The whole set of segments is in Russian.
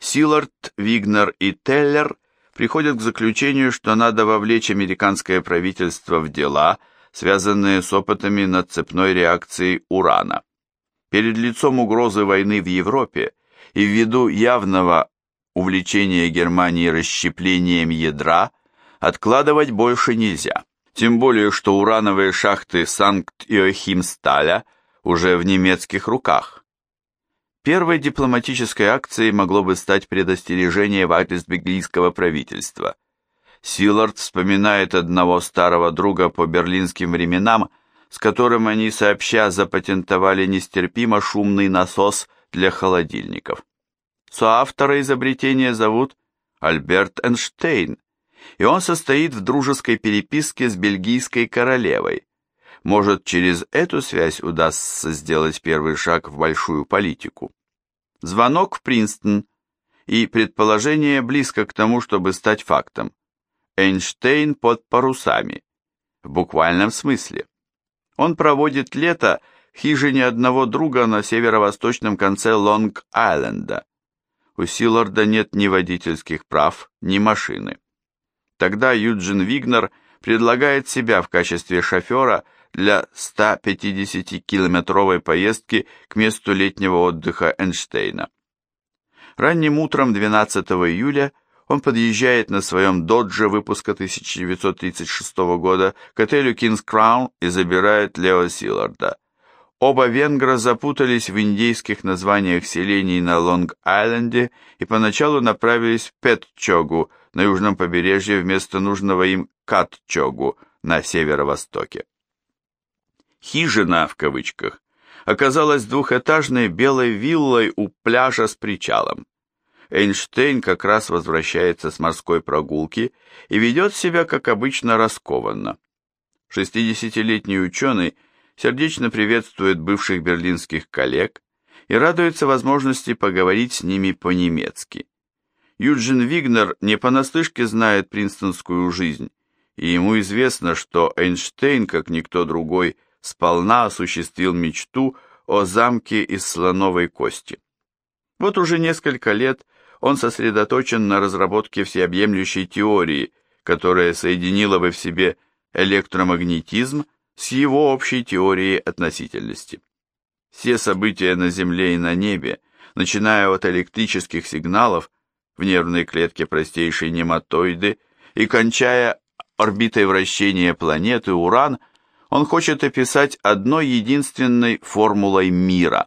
Силард, Вигнер и Теллер приходят к заключению, что надо вовлечь американское правительство в дела, связанные с опытами над цепной реакцией урана. Перед лицом угрозы войны в Европе и ввиду явного увлечения Германии расщеплением ядра откладывать больше нельзя. Тем более, что урановые шахты Санкт-Иохимсталя уже в немецких руках. Первой дипломатической акцией могло бы стать предостережение в адрес бельгийского правительства. Силард вспоминает одного старого друга по берлинским временам, с которым они сообща запатентовали нестерпимо шумный насос для холодильников. Соавтора изобретения зовут Альберт Эйнштейн, и он состоит в дружеской переписке с бельгийской королевой. Может, через эту связь удастся сделать первый шаг в большую политику. Звонок в Принстон, и предположение близко к тому, чтобы стать фактом. Эйнштейн под парусами, в буквальном смысле. Он проводит лето в хижине одного друга на северо-восточном конце Лонг-Айленда. У Силарда нет ни водительских прав, ни машины. Тогда Юджин Вигнер предлагает себя в качестве шофера для 150-километровой поездки к месту летнего отдыха Эйнштейна. Ранним утром 12 июля он подъезжает на своем додже выпуска 1936 года к отелю Кингс Краун и забирает Лео Силарда. Оба венгра запутались в индейских названиях селений на Лонг-Айленде и поначалу направились в Петчогу на южном побережье вместо нужного им Катчогу на северо-востоке. «Хижина» в кавычках оказалась двухэтажной белой виллой у пляжа с причалом. Эйнштейн как раз возвращается с морской прогулки и ведет себя, как обычно, раскованно. Шестидесятилетний ученый – сердечно приветствует бывших берлинских коллег и радуется возможности поговорить с ними по-немецки. Юджин Вигнер не понаслышке знает принстонскую жизнь, и ему известно, что Эйнштейн, как никто другой, сполна осуществил мечту о замке из слоновой кости. Вот уже несколько лет он сосредоточен на разработке всеобъемлющей теории, которая соединила бы в себе электромагнетизм с его общей теорией относительности. Все события на Земле и на небе, начиная от электрических сигналов в нервной клетке простейшей нематоиды и кончая орбитой вращения планеты Уран, он хочет описать одной единственной формулой мира.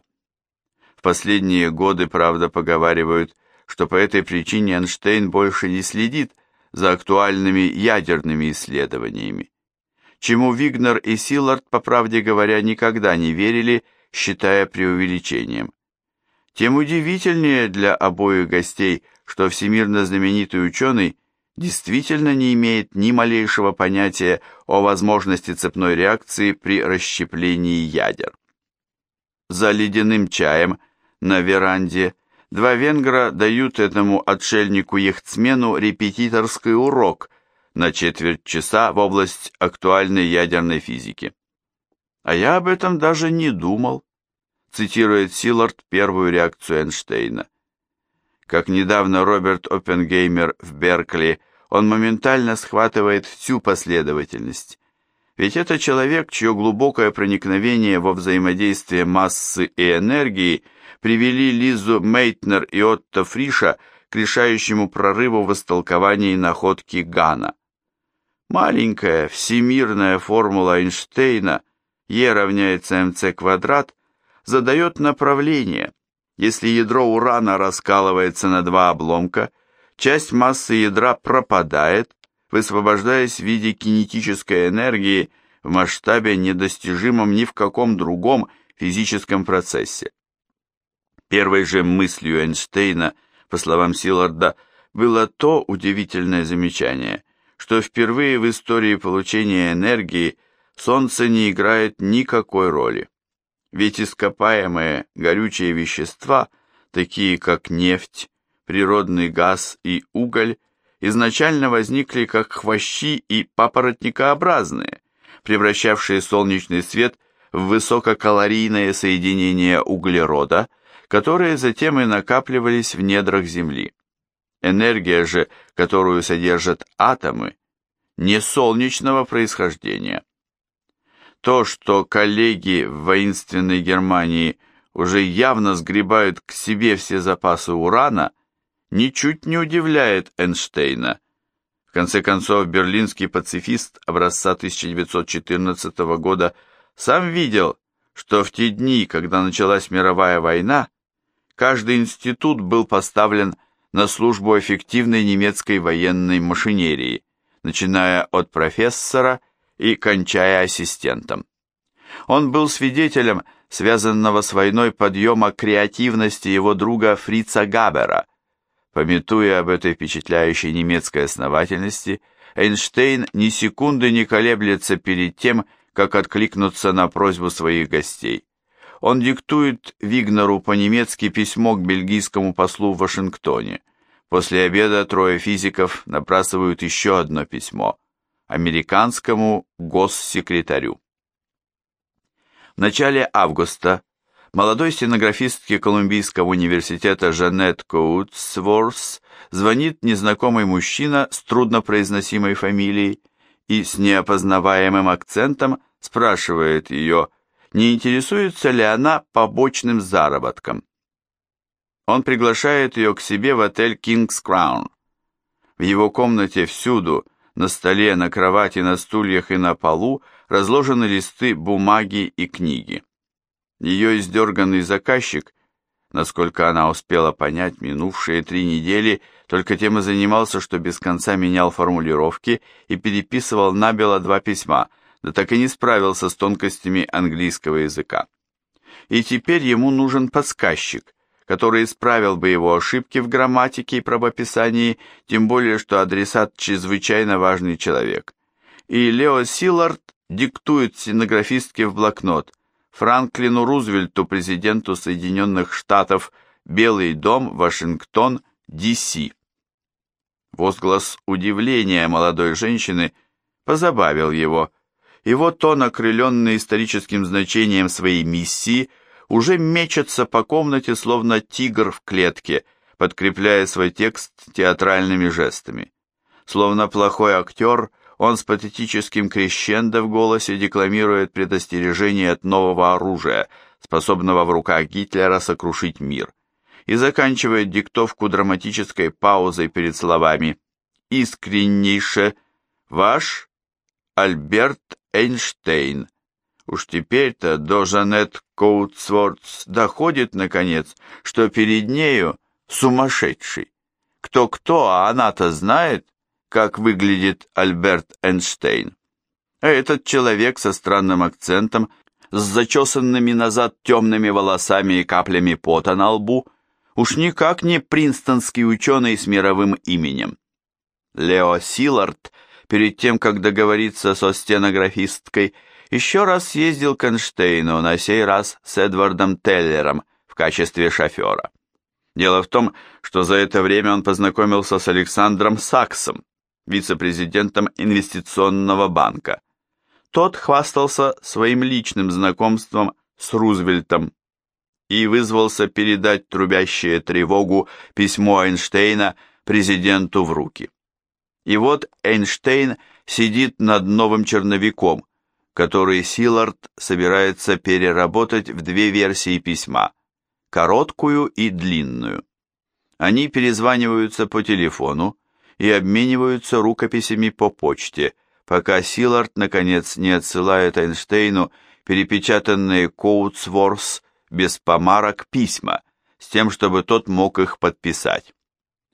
В последние годы, правда, поговаривают, что по этой причине Эйнштейн больше не следит за актуальными ядерными исследованиями чему Вигнер и Силард, по правде говоря, никогда не верили, считая преувеличением. Тем удивительнее для обоих гостей, что всемирно знаменитый ученый действительно не имеет ни малейшего понятия о возможности цепной реакции при расщеплении ядер. За ледяным чаем на веранде два венгра дают этому отшельнику-яхтсмену репетиторский урок – на четверть часа в область актуальной ядерной физики. А я об этом даже не думал, цитирует Силард первую реакцию Эйнштейна. Как недавно Роберт Оппенгеймер в Беркли, он моментально схватывает всю последовательность. Ведь это человек, чье глубокое проникновение во взаимодействие массы и энергии привели Лизу Мейтнер и Отто Фриша к решающему прорыву в истолковании находки Гана. Маленькая всемирная формула Эйнштейна E равняется mc квадрат задает направление. Если ядро урана раскалывается на два обломка, часть массы ядра пропадает, высвобождаясь в виде кинетической энергии в масштабе недостижимом ни в каком другом физическом процессе. Первой же мыслью Эйнштейна, по словам Силарда, было то удивительное замечание – что впервые в истории получения энергии Солнце не играет никакой роли. Ведь ископаемые горючие вещества, такие как нефть, природный газ и уголь, изначально возникли как хвощи и папоротникообразные, превращавшие солнечный свет в высококалорийное соединение углерода, которые затем и накапливались в недрах Земли. Энергия же, которую содержат атомы, не солнечного происхождения. То, что коллеги в воинственной Германии уже явно сгребают к себе все запасы урана, ничуть не удивляет Эйнштейна. В конце концов, берлинский пацифист образца 1914 года сам видел, что в те дни, когда началась мировая война, каждый институт был поставлен на службу эффективной немецкой военной машинерии, начиная от профессора и кончая ассистентом. Он был свидетелем связанного с войной подъема креативности его друга Фрица Габера. Пометуя об этой впечатляющей немецкой основательности, Эйнштейн ни секунды не колеблется перед тем, как откликнуться на просьбу своих гостей. Он диктует Вигнеру по-немецки письмо к бельгийскому послу в Вашингтоне. После обеда трое физиков набрасывают еще одно письмо американскому госсекретарю. В начале августа молодой стенографистке Колумбийского университета Жанет Коутсворс звонит незнакомый мужчина с труднопроизносимой фамилией и с неопознаваемым акцентом спрашивает ее, не интересуется ли она побочным заработком. Он приглашает ее к себе в отель King's Crown. В его комнате всюду, на столе, на кровати, на стульях и на полу разложены листы бумаги и книги. Ее издерганный заказчик, насколько она успела понять, минувшие три недели только тем и занимался, что без конца менял формулировки и переписывал набело два письма, да так и не справился с тонкостями английского языка. И теперь ему нужен подсказчик, который исправил бы его ошибки в грамматике и правописании, тем более, что адресат чрезвычайно важный человек. И Лео Силард диктует стенографистке в блокнот Франклину Рузвельту, президенту Соединенных Штатов, Белый дом, Вашингтон, Д.С. Возглас удивления молодой женщины позабавил его, и вот он, окрыленный историческим значением своей миссии, уже мечется по комнате, словно тигр в клетке, подкрепляя свой текст театральными жестами. Словно плохой актер – он с патетическим крещендо в голосе декламирует предостережение от нового оружия, способного в руках Гитлера сокрушить мир, и заканчивает диктовку драматической паузой перед словами «Искреннейше ваш Альберт Эйнштейн». Уж теперь-то до Жанет Коутсвордс доходит, наконец, что перед нею сумасшедший. Кто-кто, а она-то знает, как выглядит Альберт Эйнштейн. А этот человек со странным акцентом, с зачесанными назад темными волосами и каплями пота на лбу, уж никак не принстонский ученый с мировым именем. Лео Силард, перед тем, как договориться со стенографисткой, еще раз съездил к Эйнштейну, на сей раз с Эдвардом Теллером в качестве шофера. Дело в том, что за это время он познакомился с Александром Саксом, вице-президентом инвестиционного банка. Тот хвастался своим личным знакомством с Рузвельтом и вызвался передать трубящее тревогу письмо Эйнштейна президенту в руки. И вот Эйнштейн сидит над новым черновиком, который Силард собирается переработать в две версии письма, короткую и длинную. Они перезваниваются по телефону, и обмениваются рукописями по почте, пока Силард, наконец, не отсылает Эйнштейну перепечатанные Коутсворс без помарок письма, с тем, чтобы тот мог их подписать.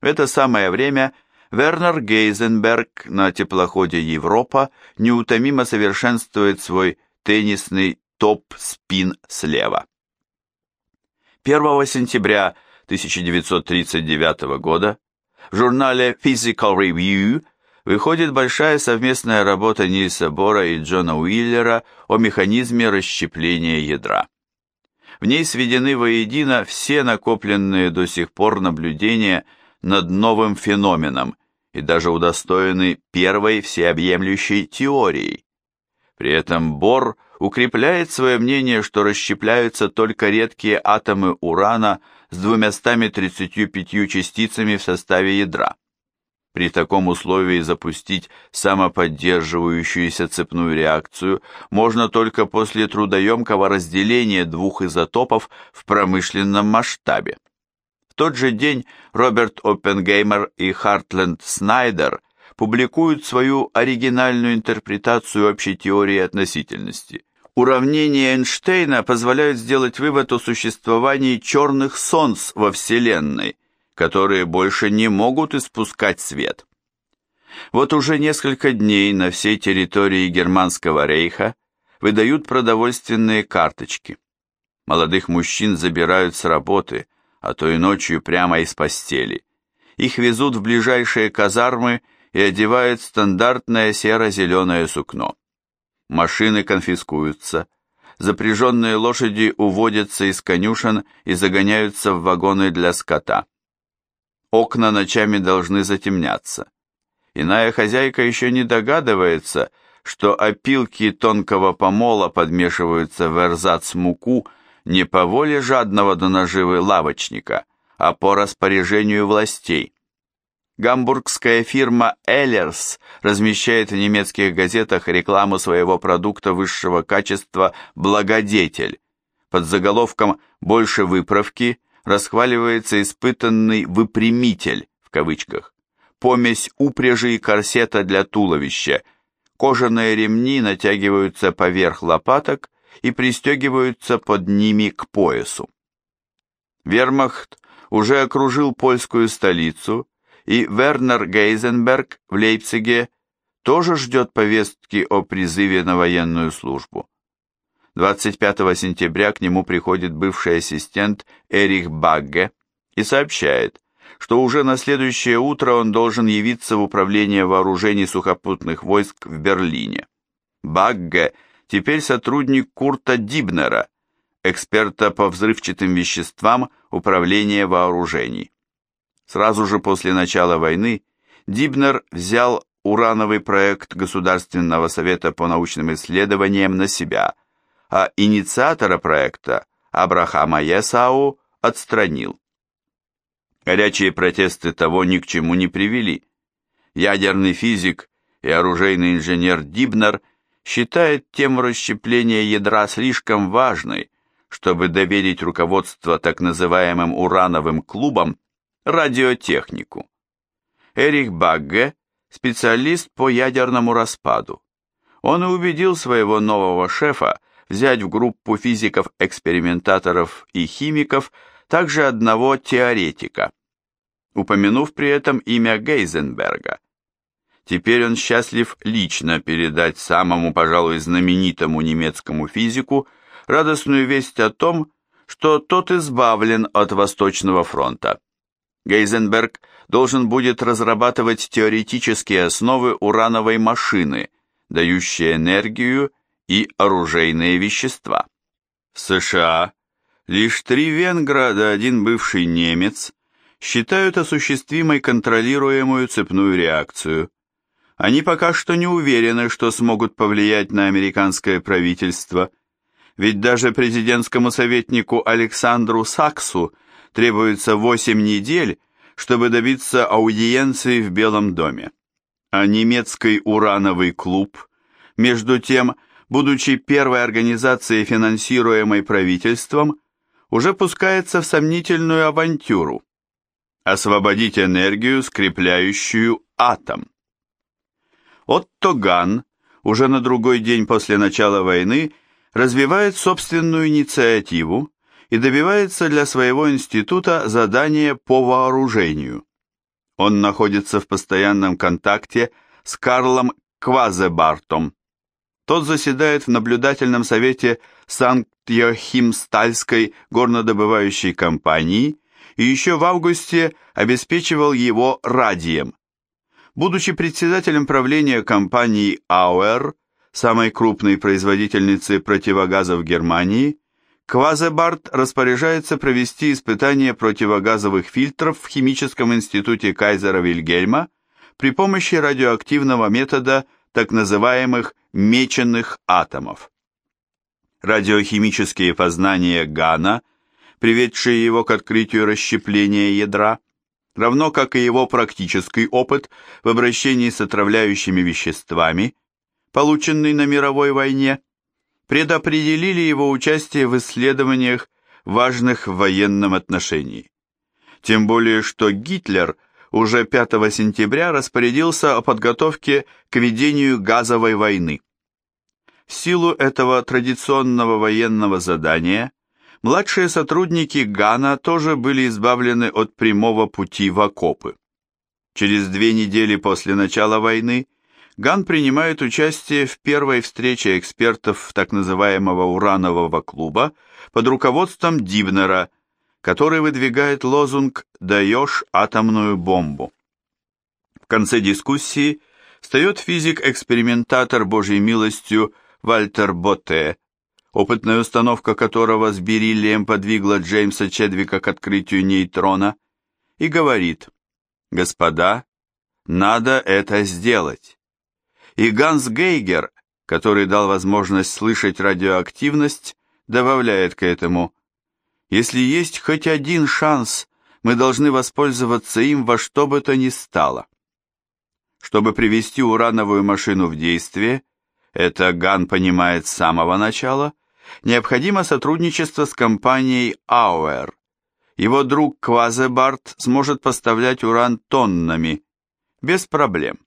В это самое время Вернер Гейзенберг на теплоходе «Европа» неутомимо совершенствует свой теннисный топ-спин слева. 1 сентября 1939 года в журнале Physical Review выходит большая совместная работа Нильса Бора и Джона Уиллера о механизме расщепления ядра. В ней сведены воедино все накопленные до сих пор наблюдения над новым феноменом и даже удостоены первой всеобъемлющей теорией. При этом Бор укрепляет свое мнение, что расщепляются только редкие атомы урана с 235 частицами в составе ядра. При таком условии запустить самоподдерживающуюся цепную реакцию можно только после трудоемкого разделения двух изотопов в промышленном масштабе. Тот же день Роберт Оппенгеймер и Хартленд Снайдер публикуют свою оригинальную интерпретацию общей теории относительности. Уравнения Эйнштейна позволяют сделать вывод о существовании черных солнц во Вселенной, которые больше не могут испускать свет. Вот уже несколько дней на всей территории Германского рейха выдают продовольственные карточки. Молодых мужчин забирают с работы, а то и ночью прямо из постели. Их везут в ближайшие казармы и одевают стандартное серо-зеленое сукно. Машины конфискуются, запряженные лошади уводятся из конюшен и загоняются в вагоны для скота. Окна ночами должны затемняться. Иная хозяйка еще не догадывается, что опилки тонкого помола подмешиваются в эрзац муку не по воле жадного до наживы лавочника, а по распоряжению властей. Гамбургская фирма Эллерс размещает в немецких газетах рекламу своего продукта высшего качества «Благодетель» под заголовком «Больше выправки», расхваливается испытанный «выпрямитель» в кавычках, помесь упряжи и корсета для туловища, кожаные ремни натягиваются поверх лопаток и пристегиваются под ними к поясу. Вермахт уже окружил польскую столицу, и Вернер Гейзенберг в Лейпциге тоже ждет повестки о призыве на военную службу. 25 сентября к нему приходит бывший ассистент Эрих Багге и сообщает, что уже на следующее утро он должен явиться в управление вооружений сухопутных войск в Берлине. Багге теперь сотрудник Курта Дибнера, эксперта по взрывчатым веществам Управления вооружений. Сразу же после начала войны Дибнер взял урановый проект Государственного совета по научным исследованиям на себя – а инициатора проекта Абрахама Есау отстранил. Горячие протесты того ни к чему не привели. Ядерный физик и оружейный инженер Дибнер считает тему расщепления ядра слишком важной, чтобы доверить руководство так называемым урановым клубам радиотехнику. Эрих Багге – специалист по ядерному распаду. Он убедил своего нового шефа взять в группу физиков-экспериментаторов и химиков также одного теоретика, упомянув при этом имя Гейзенберга. Теперь он счастлив лично передать самому, пожалуй, знаменитому немецкому физику радостную весть о том, что тот избавлен от Восточного фронта. Гейзенберг должен будет разрабатывать теоретические основы урановой машины, дающей энергию и оружейные вещества. В США лишь три венгра да один бывший немец считают осуществимой контролируемую цепную реакцию. Они пока что не уверены, что смогут повлиять на американское правительство, ведь даже президентскому советнику Александру Саксу требуется 8 недель, чтобы добиться аудиенции в Белом доме. А немецкий урановый клуб, между тем, будучи первой организацией, финансируемой правительством, уже пускается в сомнительную авантюру – освободить энергию, скрепляющую атом. Отто Ган уже на другой день после начала войны развивает собственную инициативу и добивается для своего института задания по вооружению. Он находится в постоянном контакте с Карлом Квазебартом, тот заседает в наблюдательном совете Санкт-Йохимстальской горнодобывающей компании и еще в августе обеспечивал его радием. Будучи председателем правления компании Ауэр, самой крупной производительницы противогазов Германии, Квазебарт распоряжается провести испытания противогазовых фильтров в химическом институте Кайзера Вильгельма при помощи радиоактивного метода так называемых меченых атомов. Радиохимические познания Гана, приведшие его к открытию расщепления ядра, равно как и его практический опыт в обращении с отравляющими веществами, полученный на мировой войне, предопределили его участие в исследованиях, важных в военном отношении. Тем более, что Гитлер уже 5 сентября распорядился о подготовке к ведению газовой войны. В силу этого традиционного военного задания младшие сотрудники ГАНа тоже были избавлены от прямого пути в окопы. Через две недели после начала войны Ган принимает участие в первой встрече экспертов так называемого уранового клуба под руководством Дибнера, который выдвигает лозунг «Даешь атомную бомбу». В конце дискуссии встает физик-экспериментатор Божьей милостью Вальтер Ботте, опытная установка которого с бериллием подвигла Джеймса Чедвика к открытию нейтрона, и говорит «Господа, надо это сделать». И Ганс Гейгер, который дал возможность слышать радиоактивность, добавляет к этому, если есть хоть один шанс, мы должны воспользоваться им во что бы то ни стало. Чтобы привести урановую машину в действие, это Ган понимает с самого начала, необходимо сотрудничество с компанией Ауэр. Его друг Квазебарт сможет поставлять уран тоннами, без проблем.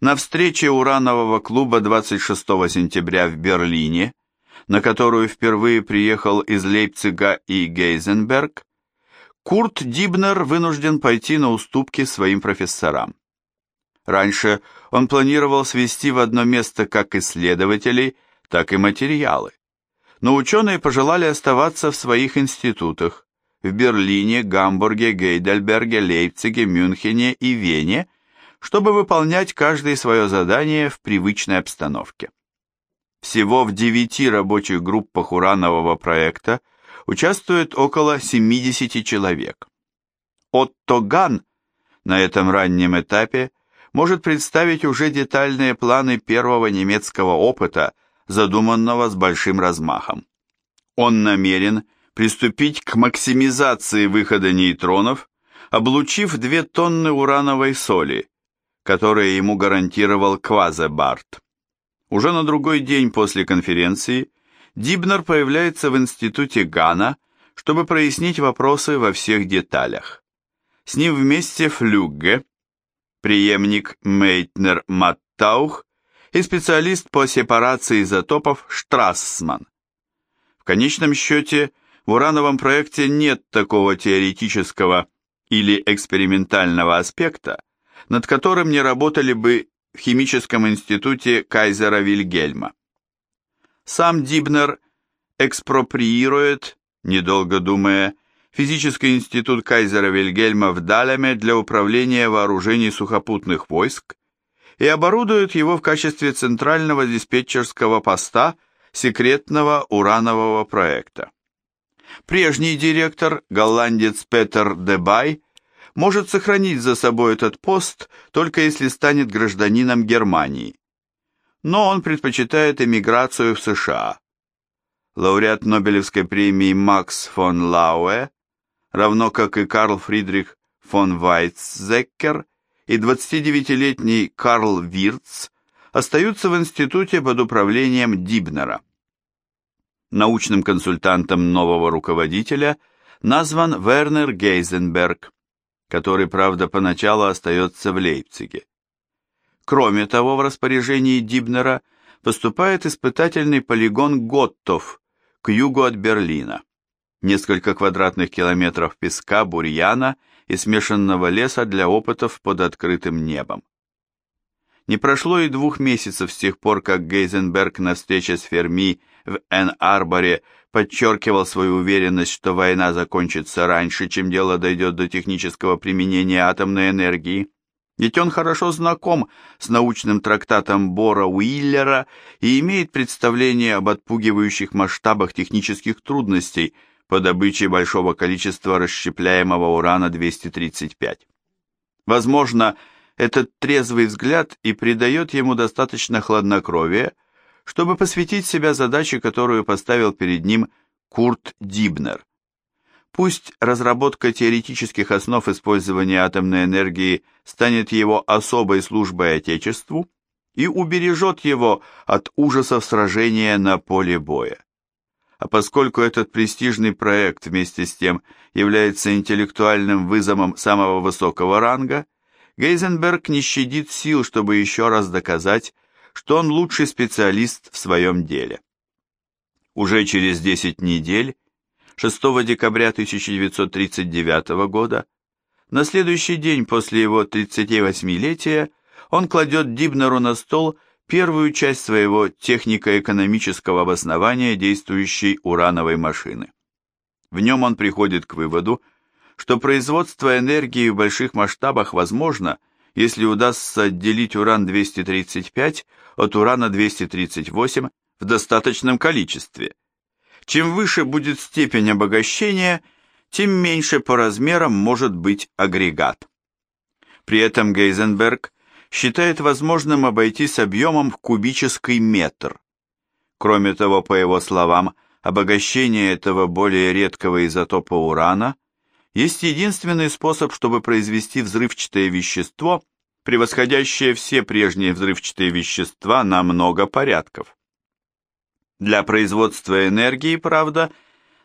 На встрече уранового клуба 26 сентября в Берлине, на которую впервые приехал из Лейпцига и Гейзенберг, Курт Дибнер вынужден пойти на уступки своим профессорам. Раньше он планировал свести в одно место как исследователей, так и материалы. Но ученые пожелали оставаться в своих институтах в Берлине, Гамбурге, Гейдельберге, Лейпциге, Мюнхене и Вене чтобы выполнять каждое свое задание в привычной обстановке. Всего в девяти рабочих группах уранового проекта участвует около 70 человек. Отто Ган на этом раннем этапе может представить уже детальные планы первого немецкого опыта, задуманного с большим размахом. Он намерен приступить к максимизации выхода нейтронов, облучив 2 тонны урановой соли, которые ему гарантировал Квазебарт. Уже на другой день после конференции Дибнер появляется в институте Гана, чтобы прояснить вопросы во всех деталях. С ним вместе Флюгге, преемник Мейтнер Маттаух и специалист по сепарации изотопов Штрассман. В конечном счете, в урановом проекте нет такого теоретического или экспериментального аспекта, над которым не работали бы в химическом институте Кайзера Вильгельма. Сам Дибнер экспроприирует, недолго думая, физический институт Кайзера Вильгельма в Далеме для управления вооружений сухопутных войск и оборудует его в качестве центрального диспетчерского поста секретного уранового проекта. Прежний директор, голландец Петер Дебай, может сохранить за собой этот пост только если станет гражданином Германии. Но он предпочитает эмиграцию в США. Лауреат Нобелевской премии Макс фон Лауэ, равно как и Карл Фридрих фон Вайцзеккер и 29-летний Карл Вирц, остаются в институте под управлением Дибнера. Научным консультантом нового руководителя назван Вернер Гейзенберг, который, правда, поначалу остается в Лейпциге. Кроме того, в распоряжении Дибнера поступает испытательный полигон Готтов к югу от Берлина. Несколько квадратных километров песка, бурьяна и смешанного леса для опытов под открытым небом. Не прошло и двух месяцев с тех пор, как Гейзенберг на встрече с Ферми в Эн-Арборе подчеркивал свою уверенность, что война закончится раньше, чем дело дойдет до технического применения атомной энергии. Ведь он хорошо знаком с научным трактатом Бора Уиллера и имеет представление об отпугивающих масштабах технических трудностей по добыче большого количества расщепляемого урана-235. Возможно, этот трезвый взгляд и придает ему достаточно хладнокровия, чтобы посвятить себя задаче, которую поставил перед ним Курт Дибнер. Пусть разработка теоретических основ использования атомной энергии станет его особой службой Отечеству и убережет его от ужасов сражения на поле боя. А поскольку этот престижный проект вместе с тем является интеллектуальным вызовом самого высокого ранга, Гейзенберг не щадит сил, чтобы еще раз доказать, что он лучший специалист в своем деле. Уже через 10 недель, 6 декабря 1939 года, на следующий день после его 38-летия, он кладет Дибнеру на стол первую часть своего технико-экономического обоснования действующей урановой машины. В нем он приходит к выводу, что производство энергии в больших масштабах возможно, если удастся отделить уран-235 от урана-238 в достаточном количестве. Чем выше будет степень обогащения, тем меньше по размерам может быть агрегат. При этом Гейзенберг считает возможным обойтись объемом в кубический метр. Кроме того, по его словам, обогащение этого более редкого изотопа урана – есть единственный способ, чтобы произвести взрывчатое вещество, превосходящее все прежние взрывчатые вещества на много порядков. Для производства энергии, правда,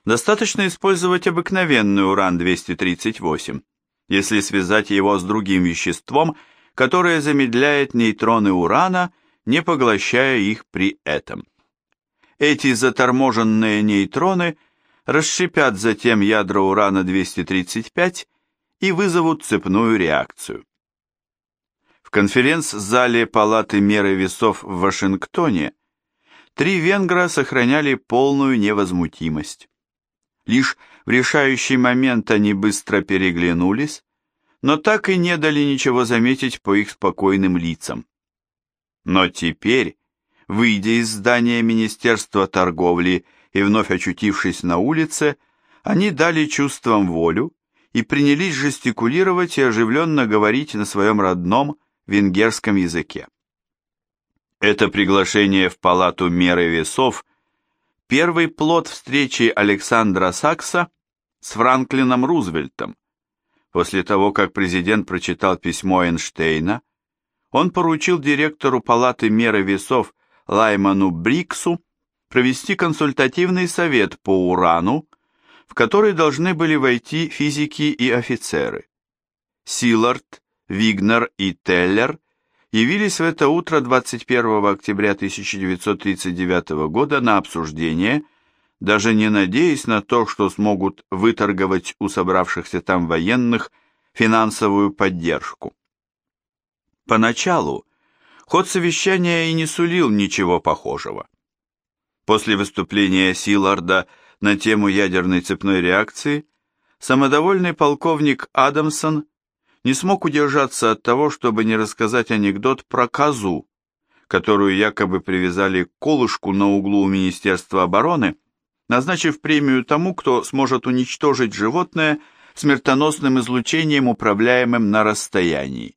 достаточно использовать обыкновенный уран-238, если связать его с другим веществом, которое замедляет нейтроны урана, не поглощая их при этом. Эти заторможенные нейтроны – расщепят затем ядра урана-235 и вызовут цепную реакцию. В конференц-зале Палаты меры весов в Вашингтоне три венгра сохраняли полную невозмутимость. Лишь в решающий момент они быстро переглянулись, но так и не дали ничего заметить по их спокойным лицам. Но теперь, выйдя из здания Министерства торговли и вновь очутившись на улице, они дали чувствам волю и принялись жестикулировать и оживленно говорить на своем родном венгерском языке. Это приглашение в палату меры весов – первый плод встречи Александра Сакса с Франклином Рузвельтом. После того, как президент прочитал письмо Эйнштейна, он поручил директору палаты меры весов Лайману Бриксу провести консультативный совет по урану, в который должны были войти физики и офицеры. Силард, Вигнер и Теллер явились в это утро 21 октября 1939 года на обсуждение, даже не надеясь на то, что смогут выторговать у собравшихся там военных финансовую поддержку. Поначалу ход совещания и не сулил ничего похожего. После выступления Силарда на тему ядерной цепной реакции, самодовольный полковник Адамсон не смог удержаться от того, чтобы не рассказать анекдот про козу, которую якобы привязали к колышку на углу Министерства обороны, назначив премию тому, кто сможет уничтожить животное смертоносным излучением, управляемым на расстоянии.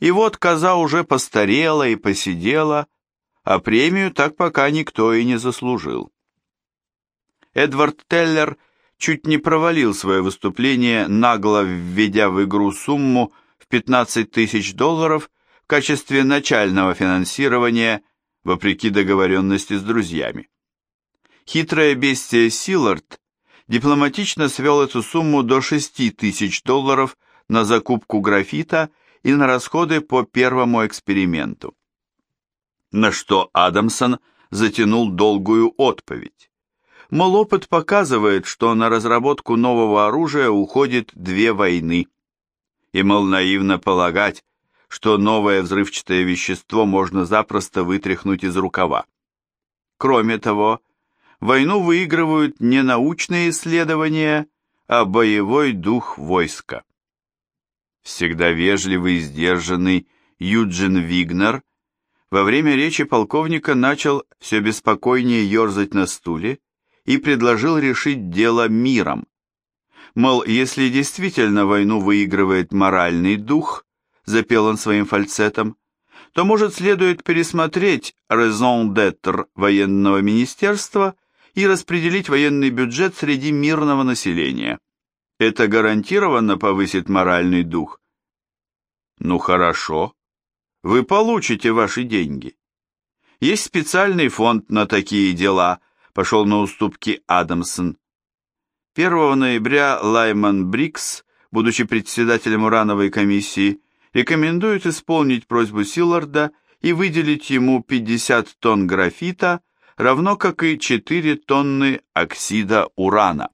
И вот коза уже постарела и посидела, а премию так пока никто и не заслужил. Эдвард Теллер чуть не провалил свое выступление, нагло введя в игру сумму в 15 тысяч долларов в качестве начального финансирования, вопреки договоренности с друзьями. Хитрое бестие Силард дипломатично свел эту сумму до 6 тысяч долларов на закупку графита и на расходы по первому эксперименту на что Адамсон затянул долгую отповедь. Мол, опыт показывает, что на разработку нового оружия уходит две войны. И, мол, наивно полагать, что новое взрывчатое вещество можно запросто вытряхнуть из рукава. Кроме того, войну выигрывают не научные исследования, а боевой дух войска. Всегда вежливый и сдержанный Юджин Вигнер во время речи полковника начал все беспокойнее ерзать на стуле и предложил решить дело миром. Мол, если действительно войну выигрывает моральный дух, запел он своим фальцетом, то, может, следует пересмотреть raison d'être военного министерства и распределить военный бюджет среди мирного населения. Это гарантированно повысит моральный дух. Ну хорошо, вы получите ваши деньги. Есть специальный фонд на такие дела, пошел на уступки Адамсон. 1 ноября Лайман Брикс, будучи председателем урановой комиссии, рекомендует исполнить просьбу Силларда и выделить ему 50 тонн графита, равно как и 4 тонны оксида урана.